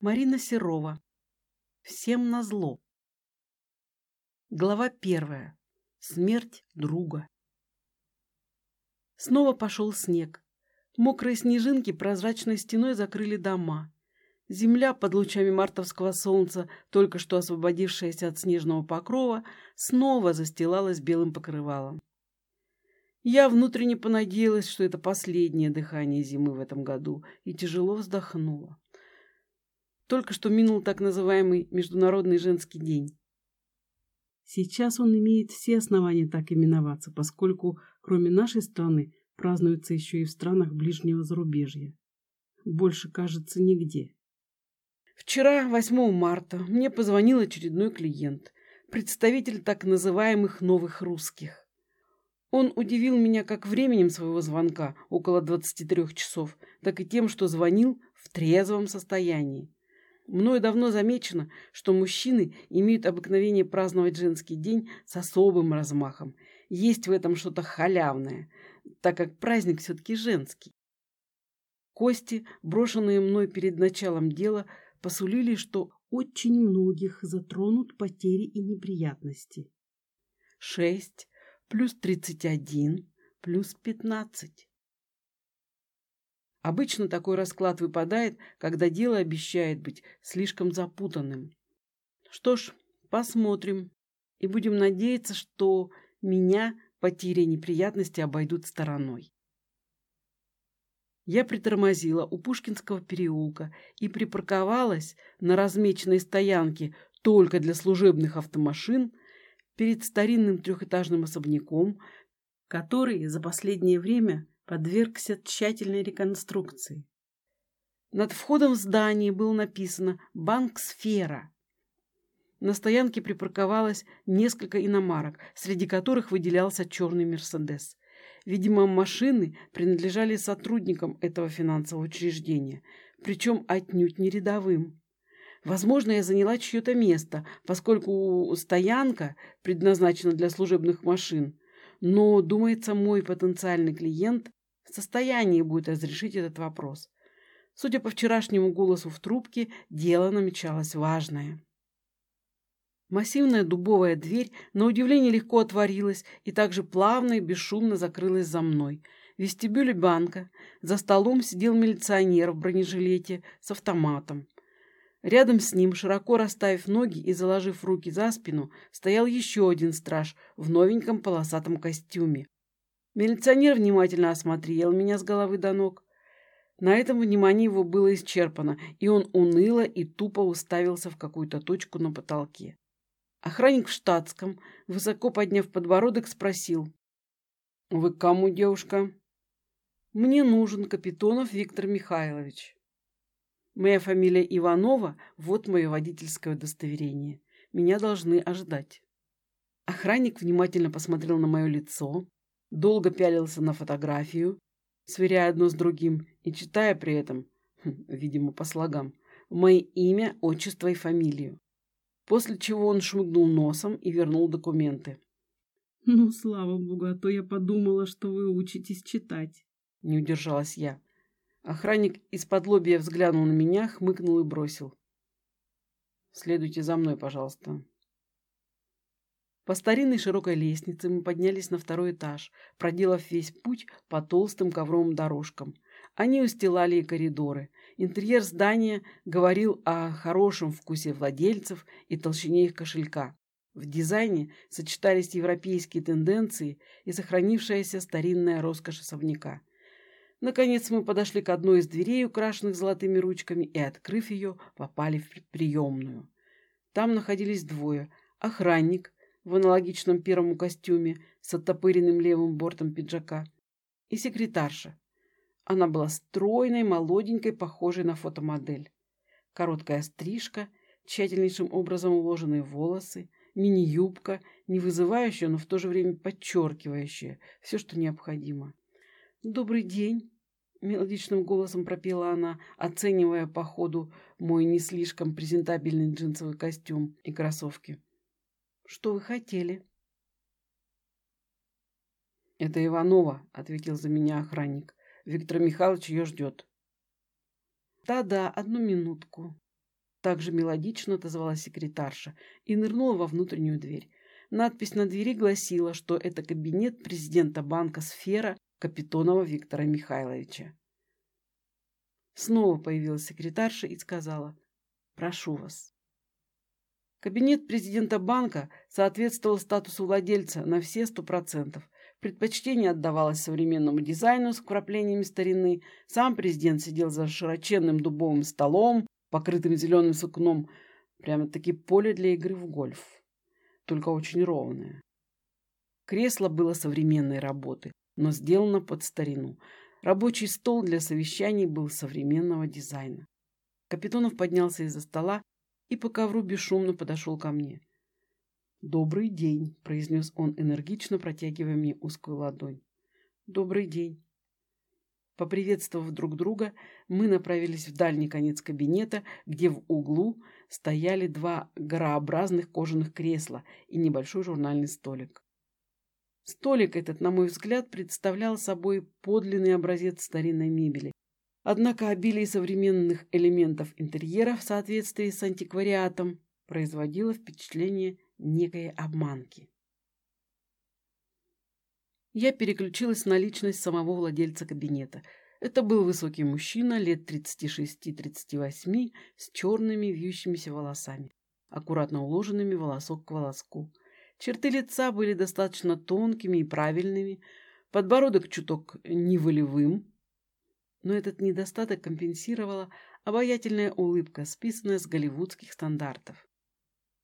Марина Серова. Всем назло. Глава первая. Смерть друга. Снова пошел снег. Мокрые снежинки прозрачной стеной закрыли дома. Земля под лучами мартовского солнца, только что освободившаяся от снежного покрова, снова застилалась белым покрывалом. Я внутренне понадеялась, что это последнее дыхание зимы в этом году, и тяжело вздохнула. Только что минул так называемый Международный женский день. Сейчас он имеет все основания так именоваться, поскольку кроме нашей страны празднуется еще и в странах ближнего зарубежья. Больше, кажется, нигде. Вчера, 8 марта, мне позвонил очередной клиент, представитель так называемых новых русских. Он удивил меня как временем своего звонка, около 23 часов, так и тем, что звонил в трезвом состоянии. Мною давно замечено, что мужчины имеют обыкновение праздновать женский день с особым размахом. Есть в этом что-то халявное, так как праздник все-таки женский. Кости, брошенные мной перед началом дела, посулили, что очень многих затронут потери и неприятности. Шесть плюс тридцать один плюс пятнадцать. Обычно такой расклад выпадает, когда дело обещает быть слишком запутанным. Что ж, посмотрим. И будем надеяться, что меня потери и неприятности обойдут стороной. Я притормозила у Пушкинского переулка и припарковалась на размеченной стоянке только для служебных автомашин перед старинным трехэтажным особняком, который за последнее время подвергся тщательной реконструкции. Над входом в здание было написано «Банк Сфера». На стоянке припарковалось несколько иномарок, среди которых выделялся черный «Мерседес». Видимо, машины принадлежали сотрудникам этого финансового учреждения, причем отнюдь не рядовым. Возможно, я заняла чье-то место, поскольку стоянка предназначена для служебных машин. Но, думается, мой потенциальный клиент в состоянии будет разрешить этот вопрос. Судя по вчерашнему голосу в трубке, дело намечалось важное. Массивная дубовая дверь на удивление легко отворилась и также плавно и бесшумно закрылась за мной. В вестибюле банка за столом сидел милиционер в бронежилете с автоматом. Рядом с ним, широко расставив ноги и заложив руки за спину, стоял еще один страж в новеньком полосатом костюме. Милиционер внимательно осмотрел меня с головы до ног. На этом внимание его было исчерпано, и он уныло и тупо уставился в какую-то точку на потолке. Охранник в штатском, высоко подняв подбородок, спросил. «Вы к кому, девушка?» «Мне нужен Капитонов Виктор Михайлович». «Моя фамилия Иванова, вот мое водительское удостоверение. Меня должны ожидать». Охранник внимательно посмотрел на мое лицо, долго пялился на фотографию, сверяя одно с другим и читая при этом, хм, видимо, по слогам, мое имя, отчество и фамилию. После чего он шмыгнул носом и вернул документы. «Ну, слава богу, а то я подумала, что вы учитесь читать», — не удержалась я. Охранник из-под лобья взглянул на меня, хмыкнул и бросил. «Следуйте за мной, пожалуйста». По старинной широкой лестнице мы поднялись на второй этаж, проделав весь путь по толстым ковровым дорожкам. Они устилали и коридоры. Интерьер здания говорил о хорошем вкусе владельцев и толщине их кошелька. В дизайне сочетались европейские тенденции и сохранившаяся старинная роскошь особняка. Наконец мы подошли к одной из дверей, украшенных золотыми ручками, и, открыв ее, попали в приемную. Там находились двое – охранник – в аналогичном первому костюме с оттопыренным левым бортом пиджака, и секретарша. Она была стройной, молоденькой, похожей на фотомодель. Короткая стрижка, тщательнейшим образом уложенные волосы, мини-юбка, не вызывающая, но в то же время подчеркивающая все, что необходимо. «Добрый день!» — мелодичным голосом пропела она, оценивая по ходу мой не слишком презентабельный джинсовый костюм и кроссовки. Что вы хотели? Это Иванова, ответил за меня охранник. Виктор Михайлович ее ждет. Да-да, одну минутку. Также мелодично отозвалась секретарша и нырнула во внутреннюю дверь. Надпись на двери гласила, что это кабинет президента банка «Сфера» Капитонова Виктора Михайловича. Снова появилась секретарша и сказала «Прошу вас». Кабинет президента банка соответствовал статусу владельца на все сто процентов. Предпочтение отдавалось современному дизайну с вкраплениями старины. Сам президент сидел за широченным дубовым столом, покрытым зеленым сукном. Прямо-таки поле для игры в гольф. Только очень ровное. Кресло было современной работы, но сделано под старину. Рабочий стол для совещаний был современного дизайна. Капитонов поднялся из-за стола и по ковру бесшумно подошел ко мне. «Добрый день», — произнес он энергично, протягивая мне узкую ладонь. «Добрый день». Поприветствовав друг друга, мы направились в дальний конец кабинета, где в углу стояли два горообразных кожаных кресла и небольшой журнальный столик. Столик этот, на мой взгляд, представлял собой подлинный образец старинной мебели, Однако обилие современных элементов интерьера в соответствии с антиквариатом производило впечатление некой обманки. Я переключилась на личность самого владельца кабинета. Это был высокий мужчина лет 36-38 с черными вьющимися волосами, аккуратно уложенными волосок к волоску. Черты лица были достаточно тонкими и правильными, подбородок чуток неволевым, но этот недостаток компенсировала обаятельная улыбка, списанная с голливудских стандартов.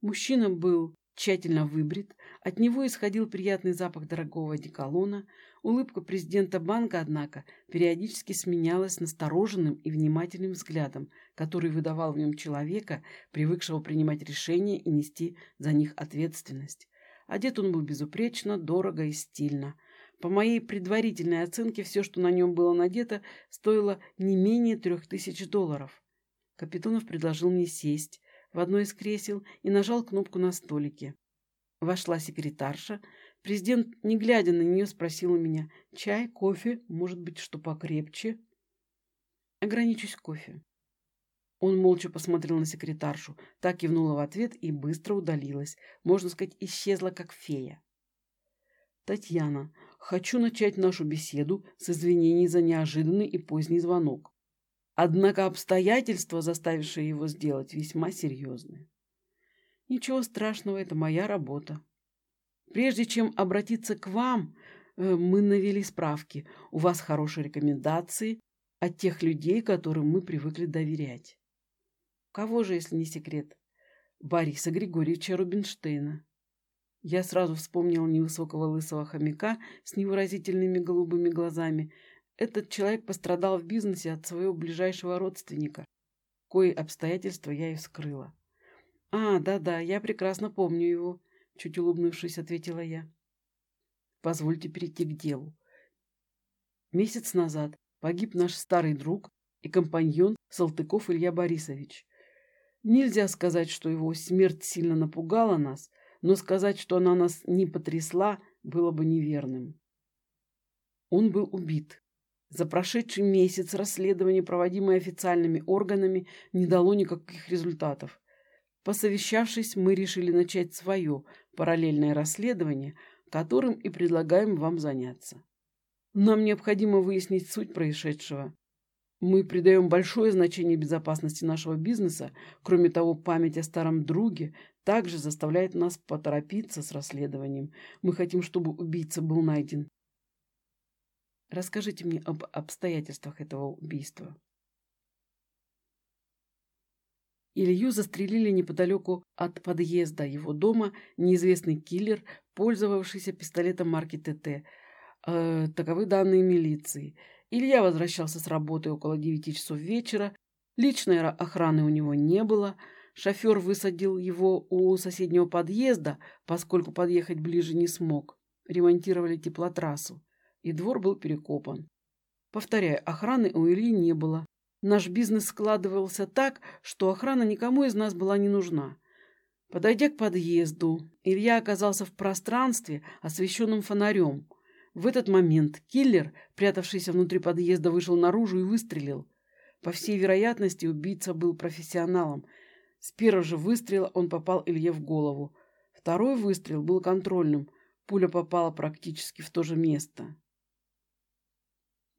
Мужчина был тщательно выбрит, от него исходил приятный запах дорогого одеколона, улыбка президента банка, однако, периодически сменялась настороженным и внимательным взглядом, который выдавал в нем человека, привыкшего принимать решения и нести за них ответственность. Одет он был безупречно, дорого и стильно – по моей предварительной оценке, все, что на нем было надето, стоило не менее трех тысяч долларов. Капитонов предложил мне сесть в одно из кресел и нажал кнопку на столике. Вошла секретарша. Президент, не глядя на нее, спросил у меня, «Чай, кофе, может быть, что покрепче?» «Ограничусь кофе». Он молча посмотрел на секретаршу, так кивнула в ответ и быстро удалилась. Можно сказать, исчезла, как фея. «Татьяна, хочу начать нашу беседу с извинений за неожиданный и поздний звонок. Однако обстоятельства, заставившие его сделать, весьма серьезные. Ничего страшного, это моя работа. Прежде чем обратиться к вам, э, мы навели справки. У вас хорошие рекомендации от тех людей, которым мы привыкли доверять. Кого же, если не секрет? Бориса Григорьевича Рубинштейна. Я сразу вспомнил невысокого лысого хомяка с невыразительными голубыми глазами. Этот человек пострадал в бизнесе от своего ближайшего родственника. Кои обстоятельства я и вскрыла. «А, да-да, я прекрасно помню его», — чуть улыбнувшись, ответила я. «Позвольте перейти к делу. Месяц назад погиб наш старый друг и компаньон Салтыков Илья Борисович. Нельзя сказать, что его смерть сильно напугала нас — но сказать, что она нас не потрясла, было бы неверным. Он был убит. За прошедший месяц расследование, проводимое официальными органами, не дало никаких результатов. Посовещавшись, мы решили начать свое параллельное расследование, которым и предлагаем вам заняться. Нам необходимо выяснить суть происшедшего. Мы придаем большое значение безопасности нашего бизнеса. Кроме того, память о старом друге также заставляет нас поторопиться с расследованием. Мы хотим, чтобы убийца был найден. Расскажите мне об обстоятельствах этого убийства. Илью застрелили неподалеку от подъезда его дома неизвестный киллер, пользовавшийся пистолетом марки ТТ. Э, таковы данные милиции. Илья возвращался с работы около девяти часов вечера. Личной охраны у него не было – Шофер высадил его у соседнего подъезда, поскольку подъехать ближе не смог. Ремонтировали теплотрассу, и двор был перекопан. Повторяю, охраны у Ильи не было. Наш бизнес складывался так, что охрана никому из нас была не нужна. Подойдя к подъезду, Илья оказался в пространстве, освещенном фонарем. В этот момент киллер, прятавшийся внутри подъезда, вышел наружу и выстрелил. По всей вероятности, убийца был профессионалом – С первого же выстрела он попал Илье в голову. Второй выстрел был контрольным. Пуля попала практически в то же место.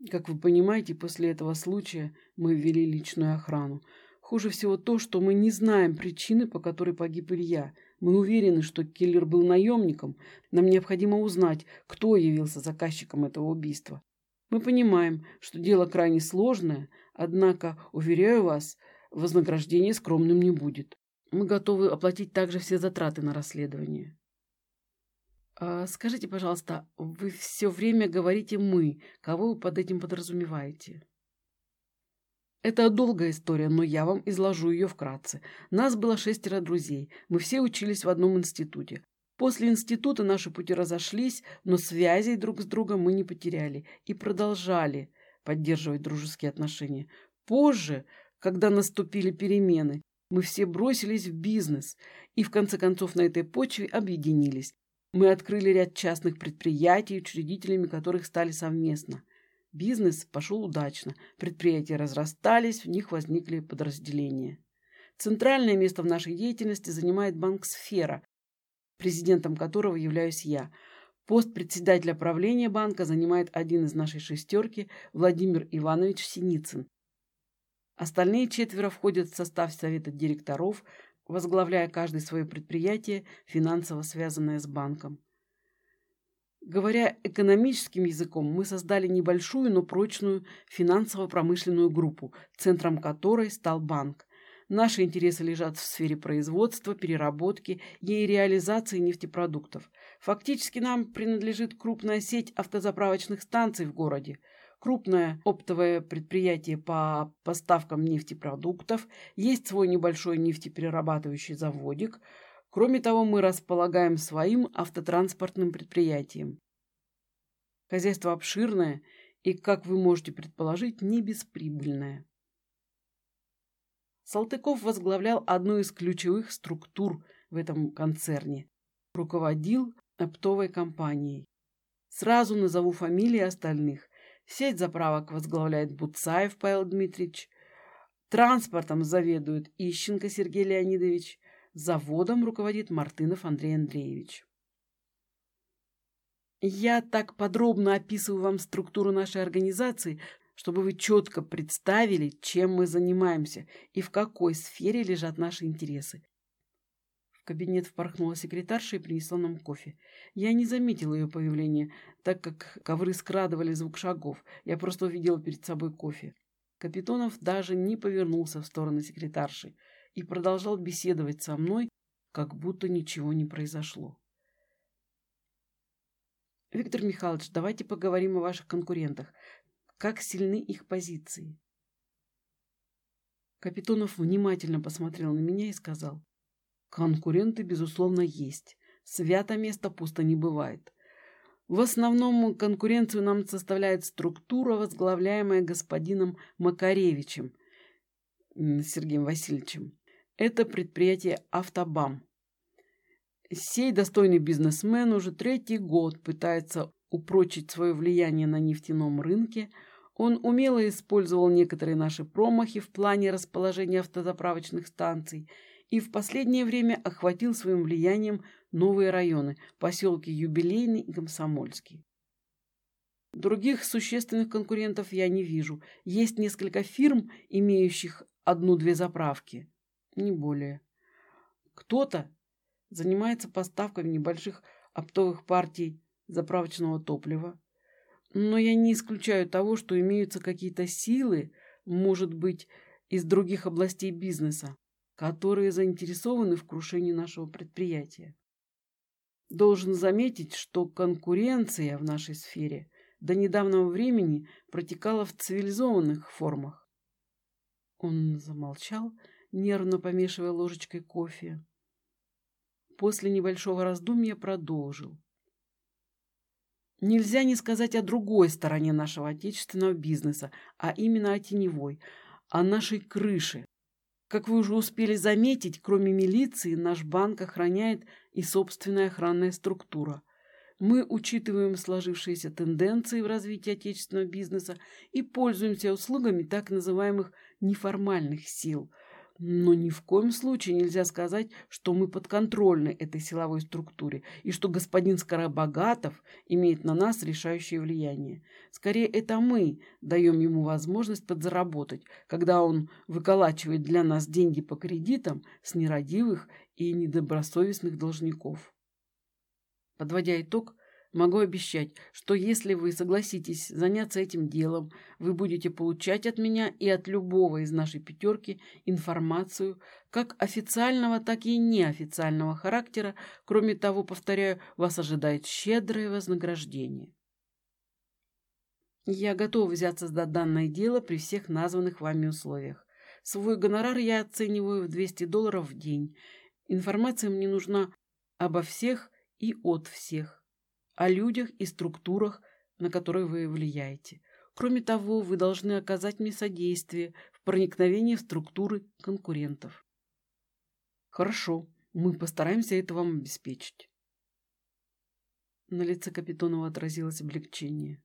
Как вы понимаете, после этого случая мы ввели личную охрану. Хуже всего то, что мы не знаем причины, по которой погиб Илья. Мы уверены, что киллер был наемником. Нам необходимо узнать, кто явился заказчиком этого убийства. Мы понимаем, что дело крайне сложное, однако, уверяю вас, вознаграждение скромным не будет. Мы готовы оплатить также все затраты на расследование. А скажите, пожалуйста, вы все время говорите «мы». Кого вы под этим подразумеваете? Это долгая история, но я вам изложу ее вкратце. Нас было шестеро друзей. Мы все учились в одном институте. После института наши пути разошлись, но связей друг с другом мы не потеряли и продолжали поддерживать дружеские отношения. Позже, когда наступили перемены, мы все бросились в бизнес и в конце концов на этой почве объединились. Мы открыли ряд частных предприятий, учредителями которых стали совместно. Бизнес пошел удачно, предприятия разрастались, в них возникли подразделения. Центральное место в нашей деятельности занимает банк «Сфера», президентом которого являюсь я. Пост председателя правления банка занимает один из нашей шестерки Владимир Иванович Синицын. Остальные четверо входят в состав совета директоров, возглавляя каждое свое предприятие, финансово связанное с банком. Говоря экономическим языком, мы создали небольшую, но прочную финансово-промышленную группу, центром которой стал банк. Наши интересы лежат в сфере производства, переработки и реализации нефтепродуктов. Фактически нам принадлежит крупная сеть автозаправочных станций в городе, крупное оптовое предприятие по поставкам нефтепродуктов, есть свой небольшой нефтеперерабатывающий заводик. Кроме того, мы располагаем своим автотранспортным предприятием. Хозяйство обширное и, как вы можете предположить, не бесприбыльное. Салтыков возглавлял одну из ключевых структур в этом концерне. Руководил оптовой компанией. Сразу назову фамилии остальных. Сеть заправок возглавляет Буцаев Павел Дмитриевич. Транспортом заведует Ищенко Сергей Леонидович. Заводом руководит Мартынов Андрей Андреевич. Я так подробно описываю вам структуру нашей организации, чтобы вы четко представили, чем мы занимаемся и в какой сфере лежат наши интересы. В кабинет впорхнула секретарша и принесла нам кофе. Я не заметила ее появления, так как ковры скрадывали звук шагов. Я просто увидела перед собой кофе. Капитонов даже не повернулся в сторону секретарши и продолжал беседовать со мной, как будто ничего не произошло. Виктор Михайлович, давайте поговорим о ваших конкурентах как сильны их позиции. Капитонов внимательно посмотрел на меня и сказал, «Конкуренты, безусловно, есть. Свято место пусто не бывает. В основном конкуренцию нам составляет структура, возглавляемая господином Макаревичем Сергеем Васильевичем. Это предприятие «Автобам». Сей достойный бизнесмен уже третий год пытается упрочить свое влияние на нефтяном рынке, он умело использовал некоторые наши промахи в плане расположения автозаправочных станций и в последнее время охватил своим влиянием новые районы – поселки Юбилейный и Комсомольский. Других существенных конкурентов я не вижу. Есть несколько фирм, имеющих одну-две заправки, не более. Кто-то занимается поставкой небольших оптовых партий заправочного топлива. Но я не исключаю того, что имеются какие-то силы, может быть, из других областей бизнеса, которые заинтересованы в крушении нашего предприятия. Должен заметить, что конкуренция в нашей сфере до недавнего времени протекала в цивилизованных формах. Он замолчал, нервно помешивая ложечкой кофе. После небольшого раздумья продолжил. Нельзя не сказать о другой стороне нашего отечественного бизнеса, а именно о теневой, о нашей крыше. Как вы уже успели заметить, кроме милиции, наш банк охраняет и собственная охранная структура. Мы учитываем сложившиеся тенденции в развитии отечественного бизнеса и пользуемся услугами так называемых неформальных сил. Но ни в коем случае нельзя сказать, что мы подконтрольны этой силовой структуре и что господин Скоробогатов имеет на нас решающее влияние. Скорее, это мы даем ему возможность подзаработать, когда он выколачивает для нас деньги по кредитам с нерадивых и недобросовестных должников. Подводя итог, Могу обещать, что если вы согласитесь заняться этим делом, вы будете получать от меня и от любого из нашей пятерки информацию как официального, так и неофициального характера. Кроме того, повторяю, вас ожидает щедрое вознаграждение. Я готов взяться за данное дело при всех названных вами условиях. Свой гонорар я оцениваю в 200 долларов в день. Информация мне нужна обо всех и от всех о людях и структурах, на которые вы влияете. Кроме того, вы должны оказать мне содействие в проникновении в структуры конкурентов. Хорошо, мы постараемся это вам обеспечить. На лице Капитонова отразилось облегчение.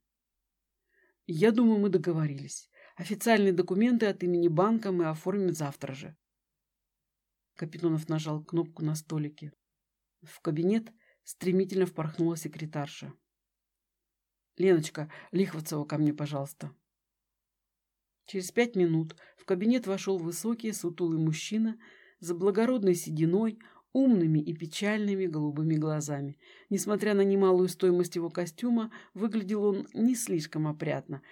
Я думаю, мы договорились. Официальные документы от имени банка мы оформим завтра же. Капитонов нажал кнопку на столике. В кабинет Стремительно впорхнула секретарша. «Леночка, Лихвацева ко мне, пожалуйста». Через пять минут в кабинет вошел высокий, сутулый мужчина с благородной сединой, умными и печальными голубыми глазами. Несмотря на немалую стоимость его костюма, выглядел он не слишком опрятно,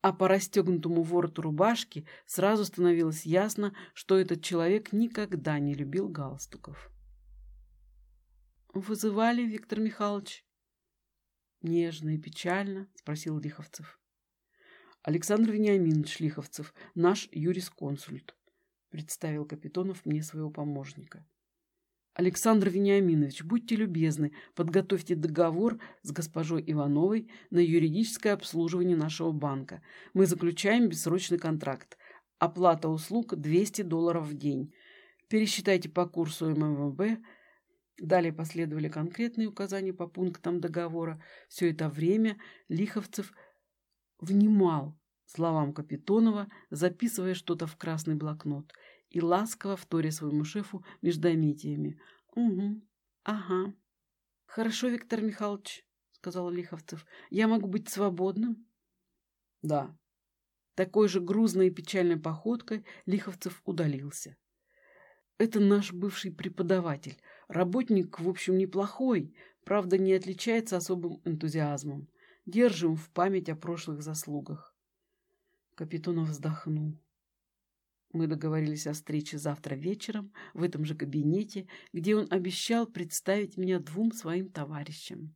а по расстегнутому вороту рубашки сразу становилось ясно, что этот человек никогда не любил галстуков. «Вызывали, Виктор Михайлович?» «Нежно и печально?» — спросил Лиховцев. «Александр Вениаминович Лиховцев, наш юрисконсульт», — представил Капитонов мне своего помощника. «Александр Вениаминович, будьте любезны, подготовьте договор с госпожой Ивановой на юридическое обслуживание нашего банка. Мы заключаем бессрочный контракт. Оплата услуг 200 долларов в день. Пересчитайте по курсу ММВБ Далее последовали конкретные указания по пунктам договора. Все это время Лиховцев внимал словам Капитонова, записывая что-то в красный блокнот и ласково вторя своему шефу междометиями. «Угу, ага. Хорошо, Виктор Михайлович», — сказал Лиховцев. «Я могу быть свободным?» «Да». Такой же грузной и печальной походкой Лиховцев удалился. «Это наш бывший преподаватель», Работник, в общем, неплохой, правда, не отличается особым энтузиазмом. Держим в память о прошлых заслугах. Капитонов вздохнул. Мы договорились о встрече завтра вечером в этом же кабинете, где он обещал представить меня двум своим товарищам.